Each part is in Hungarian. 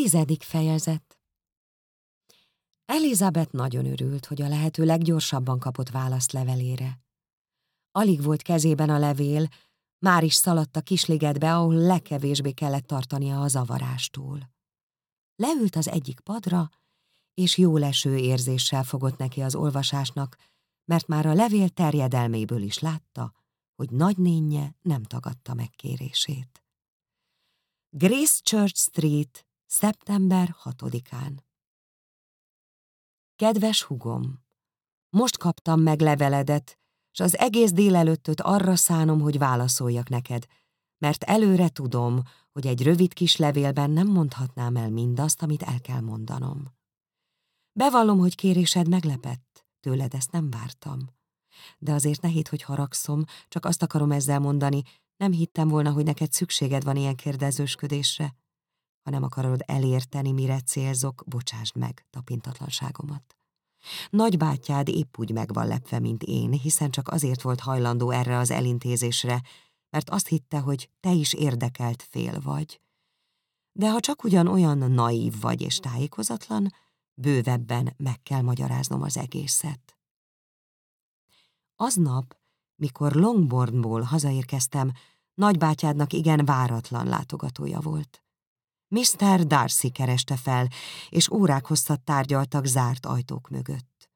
Tizedik fejezet Elizabeth nagyon örült, hogy a lehető leggyorsabban kapott választ levelére. Alig volt kezében a levél, már is szaladt a kisligetbe, ahol legkevésbé kellett tartania a zavarástól. Leült az egyik padra, és jó leső érzéssel fogott neki az olvasásnak, mert már a levél terjedelméből is látta, hogy nagynénye nem tagadta megkérését. Grace Church Street, szeptember 6-án Kedves hugom, most kaptam meg leveledet, és az egész délelőttöt arra szánom, hogy válaszoljak neked, mert előre tudom, hogy egy rövid kis levélben nem mondhatnám el mindazt, amit el kell mondanom. Bevallom, hogy kérésed meglepett, tőled ezt nem vártam. De azért ne hidd, hogy haragszom, csak azt akarom ezzel mondani, nem hittem volna, hogy neked szükséged van ilyen kérdezősködésre. Nem akarod elérteni, mire célzok, bocsásd meg tapintatlanságomat. Nagybátyád épp úgy meg van lepve, mint én, hiszen csak azért volt hajlandó erre az elintézésre, mert azt hitte, hogy te is érdekelt fél vagy. De ha csak ugyan olyan naív vagy és tájékozatlan, bővebben meg kell magyaráznom az egészet. Aznap, mikor Longbournból hazaérkeztem, nagybátyádnak igen váratlan látogatója volt. Mr. Darcy kereste fel, és órák hosszat tárgyaltak zárt ajtók mögött.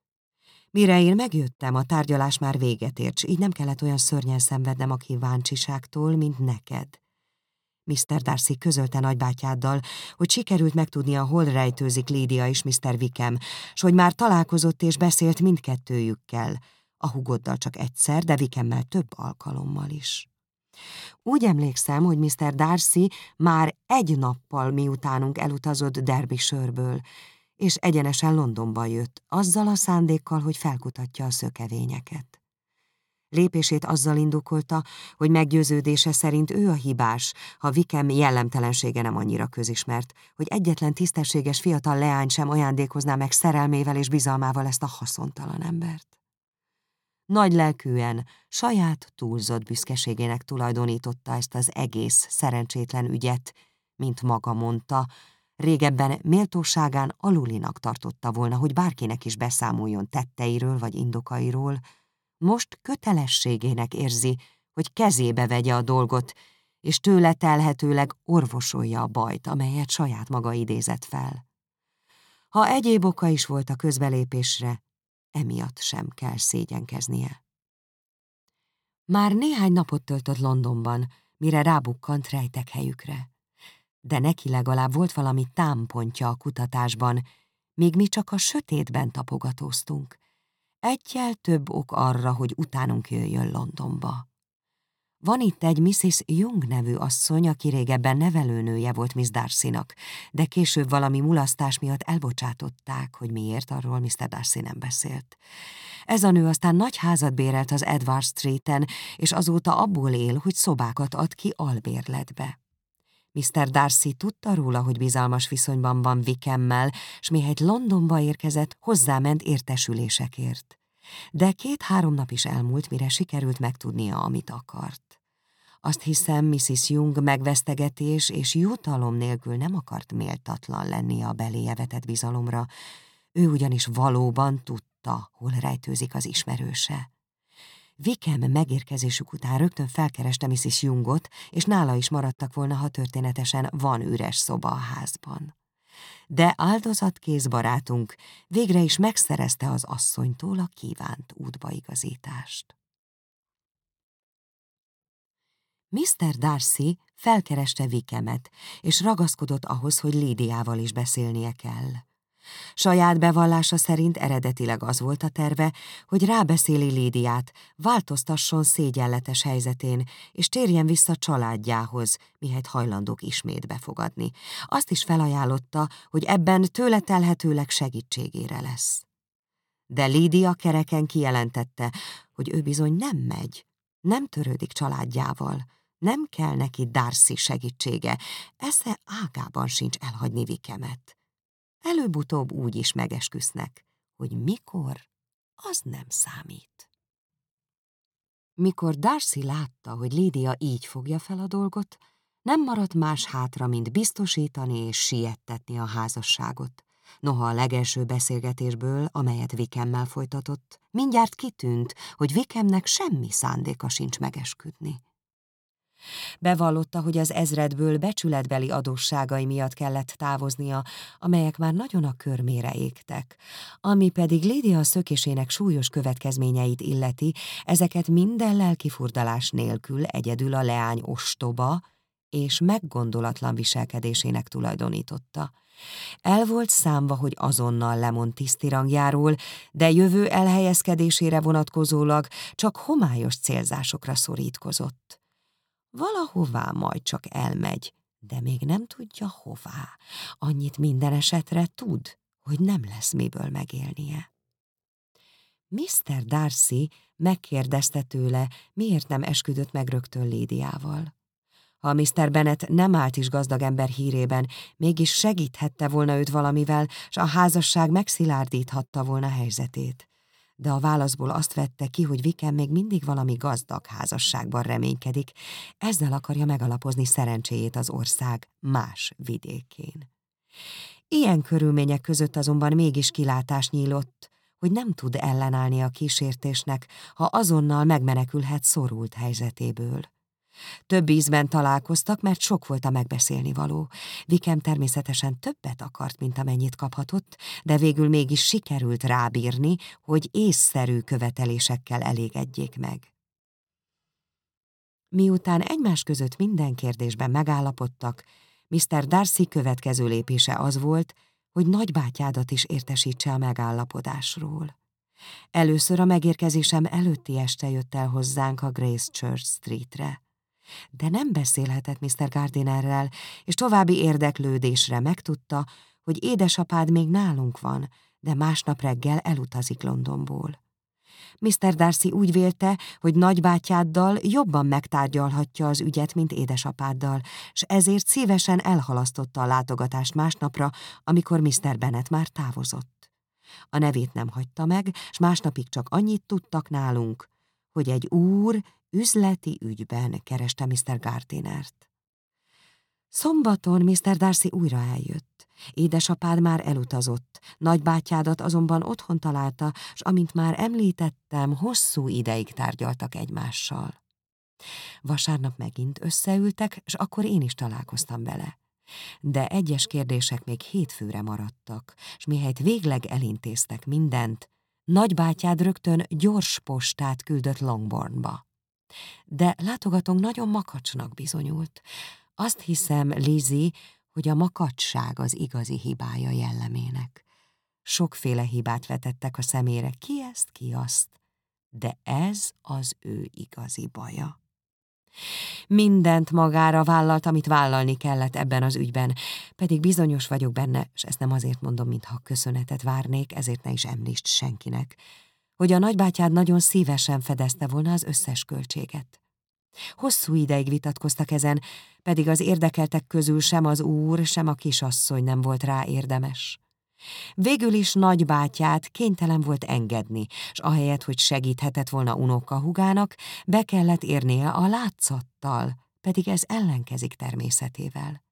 Mire én megjöttem, a tárgyalás már véget ért, így nem kellett olyan szörnyen szenvednem a kíváncsiságtól, mint neked. Mr. Darcy közölte nagybátyáddal, hogy sikerült megtudnia, hol rejtőzik Lídia és Mr. Wickham, s hogy már találkozott és beszélt mindkettőjükkel, a hugoddal csak egyszer, de Wickhemmel több alkalommal is. Úgy emlékszem, hogy Mr. Darcy már egy nappal miutánunk elutazott Derbyshire-ből, és egyenesen Londonba jött, azzal a szándékkal, hogy felkutatja a szökevényeket. Lépését azzal indokolta, hogy meggyőződése szerint ő a hibás, ha Vikem jellemtelensége nem annyira közismert, hogy egyetlen tisztességes fiatal leány sem ajándékozná meg szerelmével és bizalmával ezt a haszontalan embert. Nagy lelkűen, saját túlzott büszkeségének tulajdonította ezt az egész szerencsétlen ügyet, mint maga mondta, régebben méltóságán alulinak tartotta volna, hogy bárkinek is beszámoljon tetteiről vagy indokairól, most kötelességének érzi, hogy kezébe vegye a dolgot, és tőle telhetőleg orvosolja a bajt, amelyet saját maga idézett fel. Ha egyéb oka is volt a közbelépésre, emiatt sem kell szégyenkeznie. Már néhány napot töltött Londonban, mire rábukkant rejtek helyükre. De neki legalább volt valami támpontja a kutatásban, míg mi csak a sötétben tapogatóztunk. Egyel több ok arra, hogy utánunk jöjjön Londonba. Van itt egy Mrs. Jung nevű asszony, aki régebben nevelőnője volt Miss Darcy-nak, de később valami mulasztás miatt elbocsátották, hogy miért arról Mr. Darcy nem beszélt. Ez a nő aztán nagy házat bérelt az Edward Street-en, és azóta abból él, hogy szobákat ad ki albérletbe. Mr. Darcy tudta róla, hogy bizalmas viszonyban van Vikemmel, s mihelyt Londonba érkezett, hozzáment értesülésekért. De két-három nap is elmúlt, mire sikerült megtudnia, amit akart. Azt hiszem, Mrs. Jung megvesztegetés és jutalom nélkül nem akart méltatlan lenni a beléje vetett bizalomra, ő ugyanis valóban tudta, hol rejtőzik az ismerőse. Vikem megérkezésük után rögtön felkereste Mrs. Jungot, és nála is maradtak volna, ha történetesen van üres szoba a házban. De áldozatkész barátunk végre is megszerezte az asszonytól a kívánt útbaigazítást. Mr. Darcy felkereste Vikemet, és ragaszkodott ahhoz, hogy Lídiával is beszélnie kell. Saját bevallása szerint eredetileg az volt a terve, hogy rábeszéli Lídiát, változtasson szégyenletes helyzetén, és térjen vissza családjához, mihelyt hajlandók ismét befogadni. Azt is felajánlotta, hogy ebben tőle telhetőleg segítségére lesz. De Lídia kereken kijelentette, hogy ő bizony nem megy, nem törődik családjával, nem kell neki Darcy segítsége, esze ágában sincs elhagyni Vikemet. Előbb-utóbb úgy is megesküsznek, hogy mikor, az nem számít. Mikor Darcy látta, hogy Lídia így fogja fel a dolgot, Nem maradt más hátra, mint biztosítani és siettetni a házasságot. Noha a legelső beszélgetésből, amelyet Vikemmel folytatott, mindjárt kitűnt, hogy Vikemnek semmi szándéka sincs megesküdni. Bevallotta, hogy az ezredből becsületbeli adósságai miatt kellett távoznia, amelyek már nagyon a körmére égtek. Ami pedig Lídia szökésének súlyos következményeit illeti, ezeket minden lelkifurdalás nélkül egyedül a leány ostoba és meggondolatlan viselkedésének tulajdonította. El volt számva, hogy azonnal lemond tisztirangjáról, de jövő elhelyezkedésére vonatkozólag csak homályos célzásokra szorítkozott. Valahová majd csak elmegy, de még nem tudja hová. Annyit minden esetre tud, hogy nem lesz miből megélnie. Mr. Darcy megkérdezte tőle, miért nem esküdött meg rögtön Lédiával. Ha Mr. Bennet nem állt is gazdag ember hírében, mégis segíthette volna őt valamivel, s a házasság megszilárdíthatta volna helyzetét de a válaszból azt vette ki, hogy Viken még mindig valami gazdag házasságban reménykedik, ezzel akarja megalapozni szerencséjét az ország más vidékén. Ilyen körülmények között azonban mégis kilátás nyílott, hogy nem tud ellenállni a kísértésnek, ha azonnal megmenekülhet szorult helyzetéből. Több ízben találkoztak, mert sok volt a megbeszélni való. Vikem természetesen többet akart, mint amennyit kaphatott, de végül mégis sikerült rábírni, hogy észszerű követelésekkel elégedjék meg. Miután egymás között minden kérdésben megállapodtak, Mr. Darcy következő lépése az volt, hogy nagybátyádat is értesítse a megállapodásról. Először a megérkezésem előtti este jött el hozzánk a Grace Church Streetre de nem beszélhetett Mr. Gardinerrel, és további érdeklődésre megtudta, hogy édesapád még nálunk van, de másnap reggel elutazik Londonból. Mr. Darcy úgy vélte, hogy nagybátyáddal jobban megtárgyalhatja az ügyet, mint édesapáddal, s ezért szívesen elhalasztotta a látogatást másnapra, amikor Mr. Bennet már távozott. A nevét nem hagyta meg, s másnapig csak annyit tudtak nálunk, hogy egy úr üzleti ügyben kereste Mr. Gardinert. Szombaton Mr. Darcy újra eljött. Édesapád már elutazott, nagybátyádat azonban otthon találta, s amint már említettem, hosszú ideig tárgyaltak egymással. Vasárnap megint összeültek, és akkor én is találkoztam vele. De egyes kérdések még hétfőre maradtak, s mihelyt végleg elintéztek mindent, nagybátyád rögtön gyors postát küldött Longbournba de látogatónk nagyon makacsnak bizonyult. Azt hiszem, Lizi, hogy a makacság az igazi hibája jellemének. Sokféle hibát vetettek a szemére, ki ezt, ki azt, de ez az ő igazi baja. Mindent magára vállalt, amit vállalni kellett ebben az ügyben, pedig bizonyos vagyok benne, és ezt nem azért mondom, mintha köszönetet várnék, ezért ne is említsd senkinek, hogy a nagybátyád nagyon szívesen fedezte volna az összes költséget. Hosszú ideig vitatkoztak ezen, pedig az érdekeltek közül sem az úr, sem a kisasszony nem volt rá érdemes. Végül is nagybátyát kénytelen volt engedni, s ahelyett, hogy segíthetett volna unokahugának, be kellett érnie a látszattal, pedig ez ellenkezik természetével.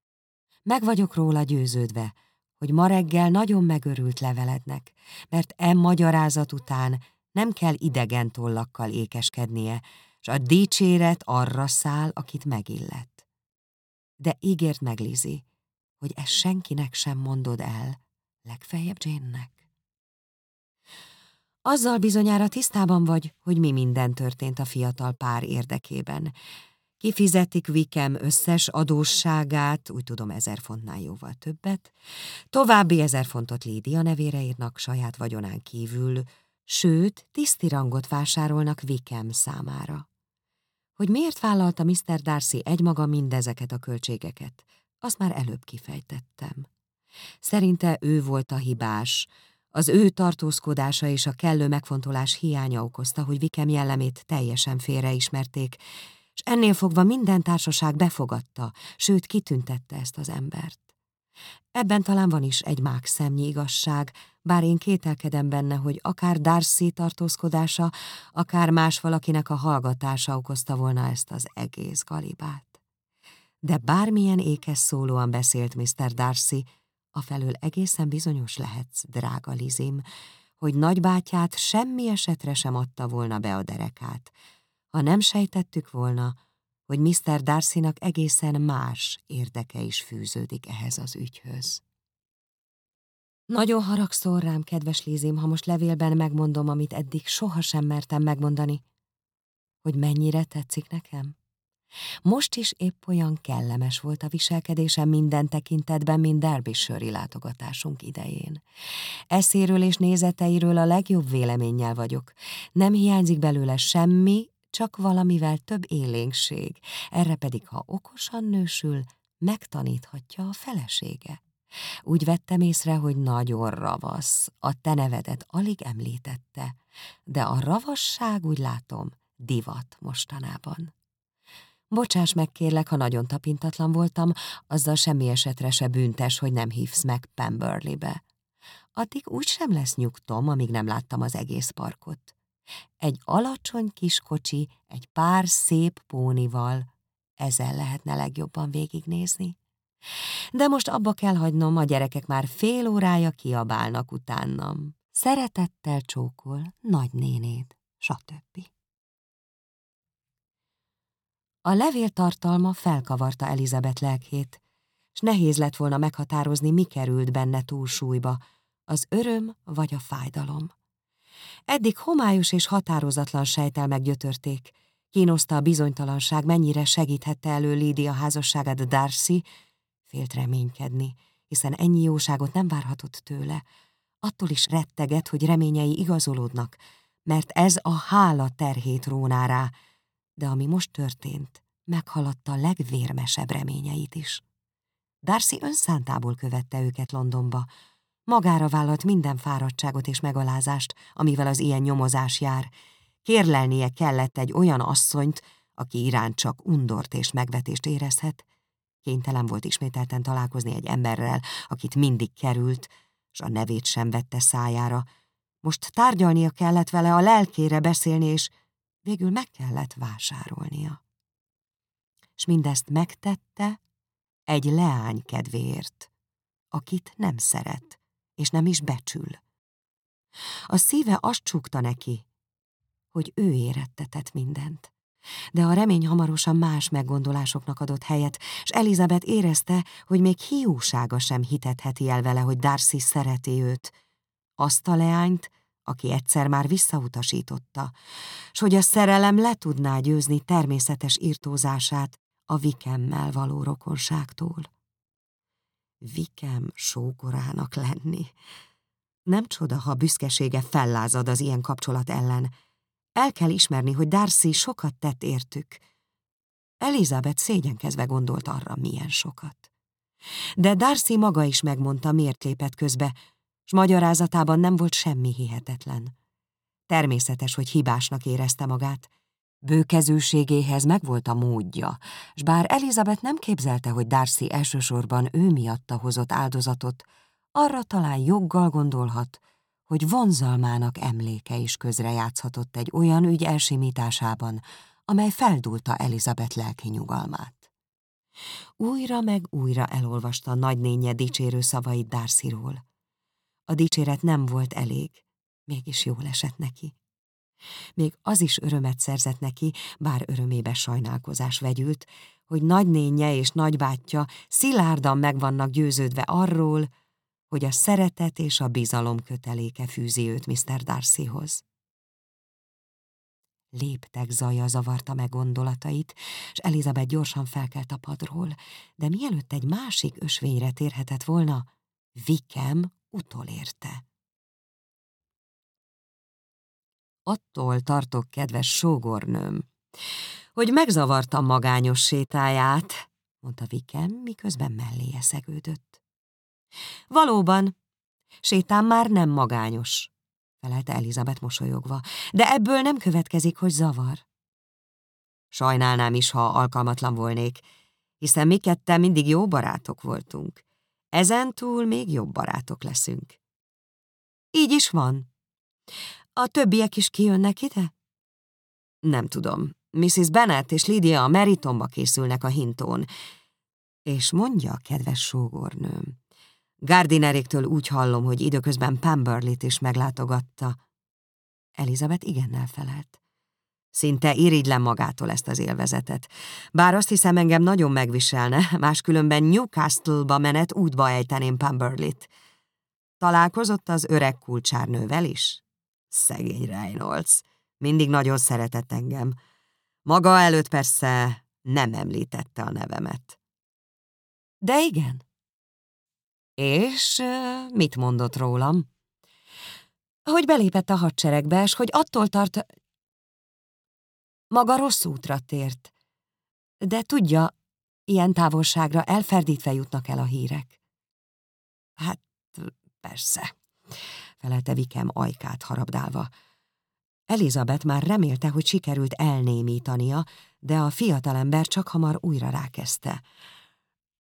Meg vagyok róla győződve, hogy ma reggel nagyon megörült levelednek, mert e magyarázat után nem kell idegen tollakkal ékeskednie, s a dicséret arra száll, akit megillet. De ígért meg, Lizi, hogy ezt senkinek sem mondod el, legfeljebb Jane-nek. Azzal bizonyára tisztában vagy, hogy mi minden történt a fiatal pár érdekében. Kifizetik Vikem összes adósságát, úgy tudom ezer fontnál jóval többet, további ezer fontot Lídia nevére írnak saját vagyonán kívül, sőt, tiszti rangot vásárolnak Vikem számára. Hogy miért vállalta Mr. Darcy egymaga mindezeket a költségeket, azt már előbb kifejtettem. Szerinte ő volt a hibás, az ő tartózkodása és a kellő megfontolás hiánya okozta, hogy Vikem jellemét teljesen félreismerték, és ennél fogva minden társaság befogadta, sőt kitüntette ezt az embert. Ebben talán van is egy mák szemnyi igazság, bár én kételkedem benne, hogy akár Darcy tartózkodása, akár más valakinek a hallgatása okozta volna ezt az egész galibát. De bármilyen ékes szólóan beszélt Mr. Darcy, afelől egészen bizonyos lehetsz, drága Lizim, hogy nagybátyát semmi esetre sem adta volna be a derekát, ha nem sejtettük volna, hogy Mr. Darcynak egészen más érdeke is fűződik ehhez az ügyhöz. Nagyon haragszol rám, kedves Lizim, ha most levélben megmondom, amit eddig sohasem mertem megmondani, hogy mennyire tetszik nekem. Most is épp olyan kellemes volt a viselkedésem minden tekintetben, mint Derbyshire látogatásunk idején. Eszéről és nézeteiről a legjobb véleménnyel vagyok. Nem hiányzik belőle semmi, csak valamivel több élénkség, erre pedig, ha okosan nősül, megtaníthatja a felesége. Úgy vettem észre, hogy nagyon ravasz, a te nevedet alig említette, de a ravasság, úgy látom, divat mostanában. Bocsáss meg, kérlek, ha nagyon tapintatlan voltam, azzal semmi esetre se büntes, hogy nem hívsz meg Pemberley-be. Addig úgy sem lesz nyugtom, amíg nem láttam az egész parkot. Egy alacsony kis kocsi, egy pár szép pónival, ezzel lehetne legjobban végignézni. De most abba kell hagynom, a gyerekek már fél órája kiabálnak utánam. Szeretettel csókol nagynénéd, stb. A levél tartalma felkavarta Elizabeth lelkét, s nehéz lett volna meghatározni, mi került benne túlsúlyba, az öröm vagy a fájdalom. Eddig homályos és határozatlan sejtelmek gyötörték, kínoszta a bizonytalanság, mennyire segíthette elő Lídia házasságát Darcy, félt reménykedni, hiszen ennyi jóságot nem várhatott tőle. Attól is retteget, hogy reményei igazolódnak, mert ez a hála terhét róná rá, de ami most történt, meghaladta a legvérmesebb reményeit is. Darcy önszántából követte őket Londonba, magára vállalt minden fáradtságot és megalázást, amivel az ilyen nyomozás jár. Kérlelnie kellett egy olyan asszonyt, aki iránt csak undort és megvetést érezhet. Kénytelen volt ismételten találkozni egy emberrel, akit mindig került, s a nevét sem vette szájára. Most tárgyalnia kellett vele, a lelkére beszélni, és végül meg kellett vásárolnia. És mindezt megtette egy leány kedvéért, akit nem szeret, és nem is becsül. A szíve azt csukta neki, hogy ő érettetett mindent. De a remény hamarosan más meggondolásoknak adott helyet, és Elizabeth érezte, hogy még hiúsága sem hitetheti el vele, hogy Darcy szereti őt. Azt a leányt, aki egyszer már visszautasította, s hogy a szerelem le tudná győzni természetes írtózását a vikemmel való rokonságtól. Vikem sógorának lenni. Nem csoda, ha büszkesége fellázad az ilyen kapcsolat ellen. El kell ismerni, hogy Darcy sokat tett értük. Elizabeth szégyenkezve gondolt arra, milyen sokat. De Darcy maga is megmondta, miért lépett közbe, s magyarázatában nem volt semmi hihetetlen. Természetes, hogy hibásnak érezte magát. Bőkezőségéhez megvolt a módja, s bár Elizabeth nem képzelte, hogy Darcy elsősorban ő miatta hozott áldozatot, arra talán joggal gondolhat, hogy vonzalmának emléke is közrejátszhatott egy olyan ügy elsimításában, amely feldulta Elizabeth lelki nyugalmát. Újra meg újra elolvasta nagynénye dicsérő szavait Darcyról. A dicséret nem volt elég, mégis jól esett neki. Még az is örömet szerzett neki, bár örömébe sajnálkozás vegyült, hogy nagynénye és nagybátyja szilárdan meg vannak győződve arról, hogy a szeretet és a bizalom köteléke fűzi őt Mr. Darcyhoz. Léptek zaja zavarta meg gondolatait, és Elizabeth gyorsan felkelt a padról, de mielőtt egy másik ösvényre térhetett volna, Vikem utolérte. Attól tartok, kedves sógornőm, hogy megzavartam magányos sétáját, mondta Vikem, miközben melléje szegődött. Valóban, sétám már nem magányos, felelte Elizabeth mosolyogva, de ebből nem következik, hogy zavar. Sajnálnám is, ha alkalmatlan volnék, hiszen mi ketten mindig jó barátok voltunk. Ezen túl még jobb barátok leszünk. Így is van. A többiek is kijönnek ide? Nem tudom. Mrs. Bennet és Lydia a Meritonba készülnek a hintón. És mondja, kedves sógornőm, Gardineréktől úgy hallom, hogy időközben Pemberlit is meglátogatta. Elizabeth igennel felelt. Szinte irigylem magától ezt az élvezetet. Bár azt hiszem, engem nagyon megviselne, máskülönben Newcastle-ba menet útba ejteném Pemberlit. Találkozott az öreg kulcsárnővel is? Szegény Reynolds. Mindig nagyon szeretett engem. Maga előtt persze nem említette a nevemet. De igen. És mit mondott rólam? Hogy belépett a hadseregbe, és hogy attól tart... Maga rossz útra tért. De tudja, ilyen távolságra elferdítve jutnak el a hírek. Hát, persze, felelte Vikem ajkát harabdálva. Elizabeth már remélte, hogy sikerült elnémítania, de a fiatalember csak hamar újra rákezdte.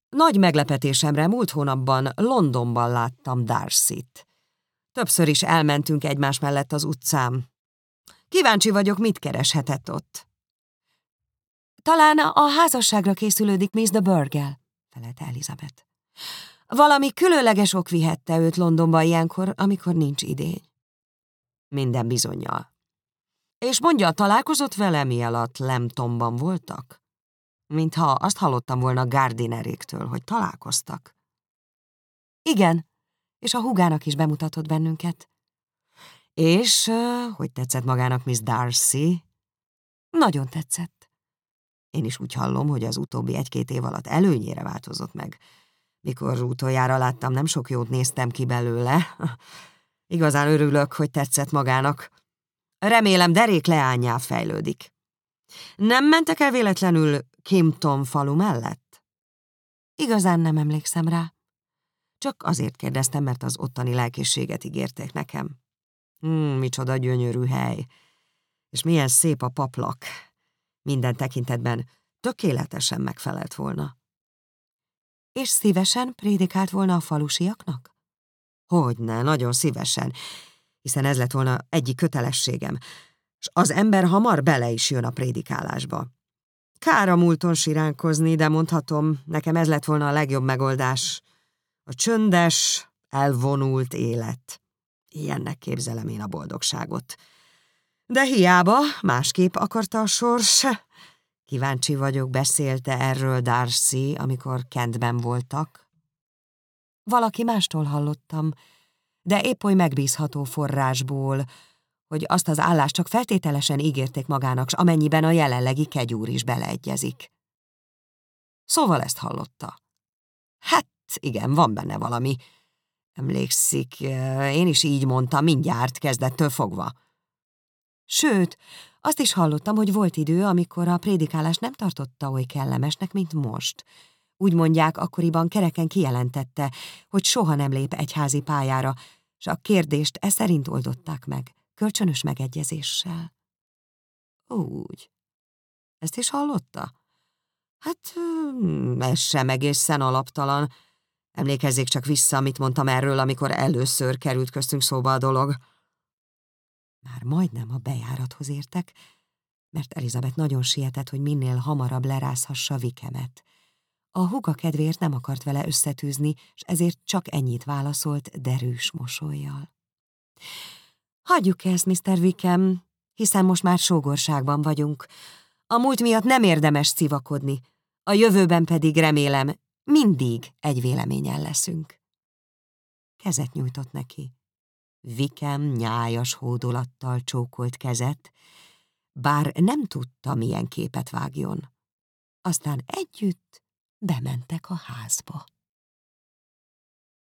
Nagy meglepetésemre múlt hónapban Londonban láttam Darcy-t. Többször is elmentünk egymás mellett az utcán. Kíváncsi vagyok, mit kereshetett ott. Talán a házasságra készülődik Miss de Burgel, felelte Elizabeth. Valami különleges ok vihette őt Londonba ilyenkor, amikor nincs idény. Minden bizonyal. És mondja, találkozott vele, mi alatt Lemtomban voltak? Mintha azt hallottam volna Gardineréktől, hogy találkoztak. Igen, és a hugának is bemutatott bennünket. És hogy tetszett magának Miss Darcy? Nagyon tetszett. Én is úgy hallom, hogy az utóbbi egy-két év alatt előnyére változott meg. Mikor utoljára láttam, nem sok jót néztem ki belőle. Igazán örülök, hogy tetszett magának. Remélem derék leányá fejlődik. Nem mentek el véletlenül Kimpton falu mellett? Igazán nem emlékszem rá. Csak azért kérdeztem, mert az ottani lelkészséget ígérték nekem. Hmm, micsoda gyönyörű hely. És milyen szép a paplak. Minden tekintetben tökéletesen megfelelt volna. És szívesen prédikált volna a falusiaknak? Hogyne, nagyon szívesen, hiszen ez lett volna egyik kötelességem, és az ember hamar bele is jön a prédikálásba. Kár a múlton siránkozni, de mondhatom, nekem ez lett volna a legjobb megoldás. A csöndes, elvonult élet. Ilyennek képzelem én a boldogságot. De hiába, másképp akarta a sors. Kíváncsi vagyok, beszélte erről Darcy, amikor Kentben voltak. Valaki mástól hallottam, de épp oly megbízható forrásból, hogy azt az állást csak feltételesen ígérték magának, s amennyiben a jelenlegi kegyúr is beleegyezik. Szóval ezt hallotta. Hát igen, van benne valami. Emlékszik, én is így mondtam mindjárt kezdettől fogva. Sőt, azt is hallottam, hogy volt idő, amikor a prédikálás nem tartotta oly kellemesnek, mint most. Úgy mondják, akkoriban kereken kijelentette, hogy soha nem lép egyházi pályára, s a kérdést e szerint oldották meg kölcsönös megegyezéssel. Úgy. Ezt is hallotta? Hát, ez sem egészen alaptalan. Emlékezzék csak vissza, amit mondtam erről, amikor először került köztünk szóba a dolog. Már majdnem a bejárathoz értek, mert Elizabeth nagyon sietett, hogy minél hamarabb lerázhassa Vikemet. A huga kedvéért nem akart vele összetűzni, és ezért csak ennyit válaszolt derűs mosolyjal. Hagyjuk ezt, Mr. Wickham, hiszen most már sógorságban vagyunk. A múlt miatt nem érdemes szivakodni, a jövőben pedig remélem, mindig egy véleményen leszünk. Kezet nyújtott neki. Vikem nyájas hódolattal csókolt kezet, bár nem tudta, milyen képet vágjon. Aztán együtt bementek a házba.